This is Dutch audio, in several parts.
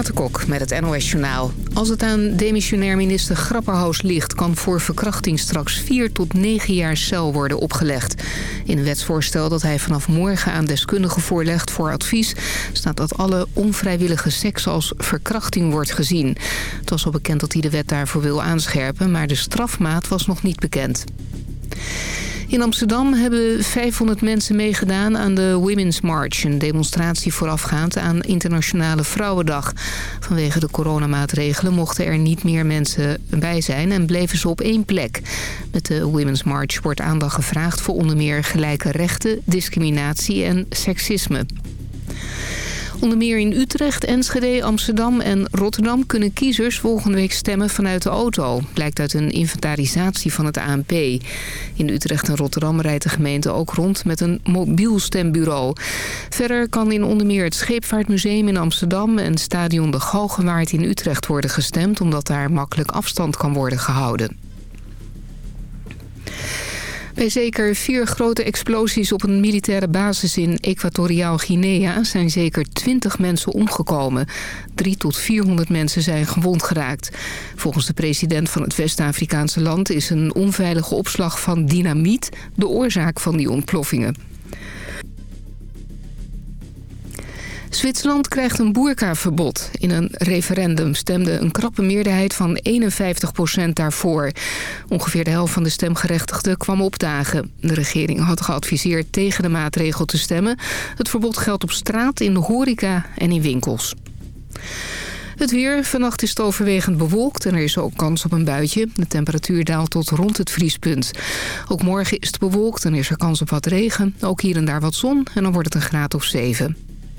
Renate met het NOS Journaal. Als het aan demissionair minister Grapperhaus ligt... kan voor verkrachting straks 4 tot 9 jaar cel worden opgelegd. In een wetsvoorstel dat hij vanaf morgen aan deskundigen voorlegt voor advies... staat dat alle onvrijwillige seks als verkrachting wordt gezien. Het was al bekend dat hij de wet daarvoor wil aanscherpen... maar de strafmaat was nog niet bekend. In Amsterdam hebben 500 mensen meegedaan aan de Women's March. Een demonstratie voorafgaand aan Internationale Vrouwendag. Vanwege de coronamaatregelen mochten er niet meer mensen bij zijn... en bleven ze op één plek. Met de Women's March wordt aandacht gevraagd voor onder meer gelijke rechten... discriminatie en seksisme. Onder meer in Utrecht, Enschede, Amsterdam en Rotterdam... kunnen kiezers volgende week stemmen vanuit de auto. Blijkt uit een inventarisatie van het ANP. In Utrecht en Rotterdam rijdt de gemeente ook rond met een mobiel stembureau. Verder kan in onder meer het Scheepvaartmuseum in Amsterdam... en Stadion de Galgenwaard in Utrecht worden gestemd... omdat daar makkelijk afstand kan worden gehouden. Bij zeker vier grote explosies op een militaire basis in Equatoriaal Guinea zijn zeker 20 mensen omgekomen. 3 tot 400 mensen zijn gewond geraakt. Volgens de president van het West-Afrikaanse land is een onveilige opslag van dynamiet de oorzaak van die ontploffingen. Zwitserland krijgt een boerkaverbod. In een referendum stemde een krappe meerderheid van 51% daarvoor. Ongeveer de helft van de stemgerechtigden kwam opdagen. De regering had geadviseerd tegen de maatregel te stemmen. Het verbod geldt op straat, in de horeca en in winkels. Het weer. Vannacht is het overwegend bewolkt en er is ook kans op een buitje. De temperatuur daalt tot rond het vriespunt. Ook morgen is het bewolkt en is er kans op wat regen. Ook hier en daar wat zon en dan wordt het een graad of 7.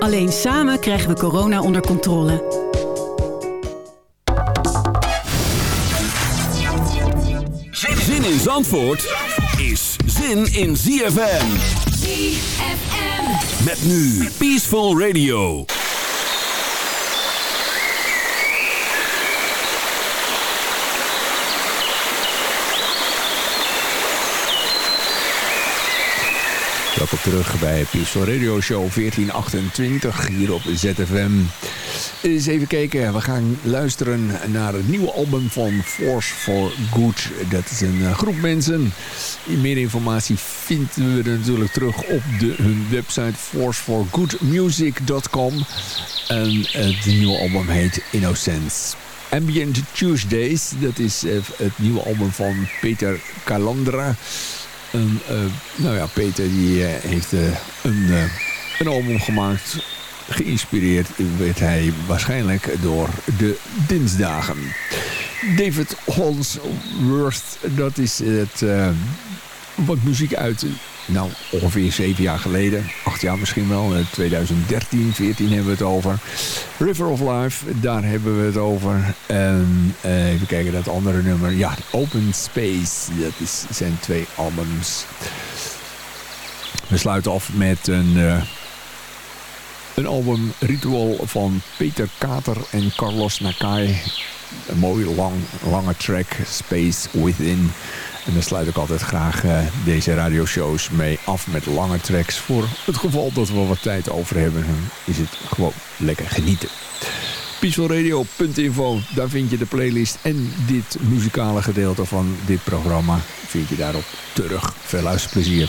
Alleen samen krijgen we corona onder controle. Zin in Zandvoort is zin in ZFM. ZFM. Met nu Peaceful Radio. Welkom terug bij Peaceful Radio Show 1428 hier op ZFM. Eens even kijken, we gaan luisteren naar het nieuwe album van Force for Good. Dat is een eh, groep mensen. Meer informatie vinden we natuurlijk terug op de, hun website forceforgoodmusic.com. En het nieuwe album heet Innocence. Ambient Tuesdays, dat is eh, het nieuwe album van Peter Calandra. En, uh, nou ja, Peter die uh, heeft uh, een, een album gemaakt. Geïnspireerd werd hij waarschijnlijk door de dinsdagen. David Holsworth, dat is het, wat muziek uit nou, ongeveer zeven jaar geleden. Acht jaar misschien wel. 2013, 14 hebben we het over. River of Life, daar hebben we het over. En uh, even kijken, dat andere nummer. Ja, Open Space. Dat is, zijn twee albums. We sluiten af met een... Uh, een album Ritual van Peter Kater en Carlos Nakai. Een mooie lang, lange track, Space Within. En daar sluit ik altijd graag uh, deze radioshows mee af met lange tracks. Voor het geval dat we wat tijd over hebben, is het gewoon lekker genieten. Peacefulradio.info, daar vind je de playlist en dit muzikale gedeelte van dit programma vind je daarop terug. Veel luisterplezier.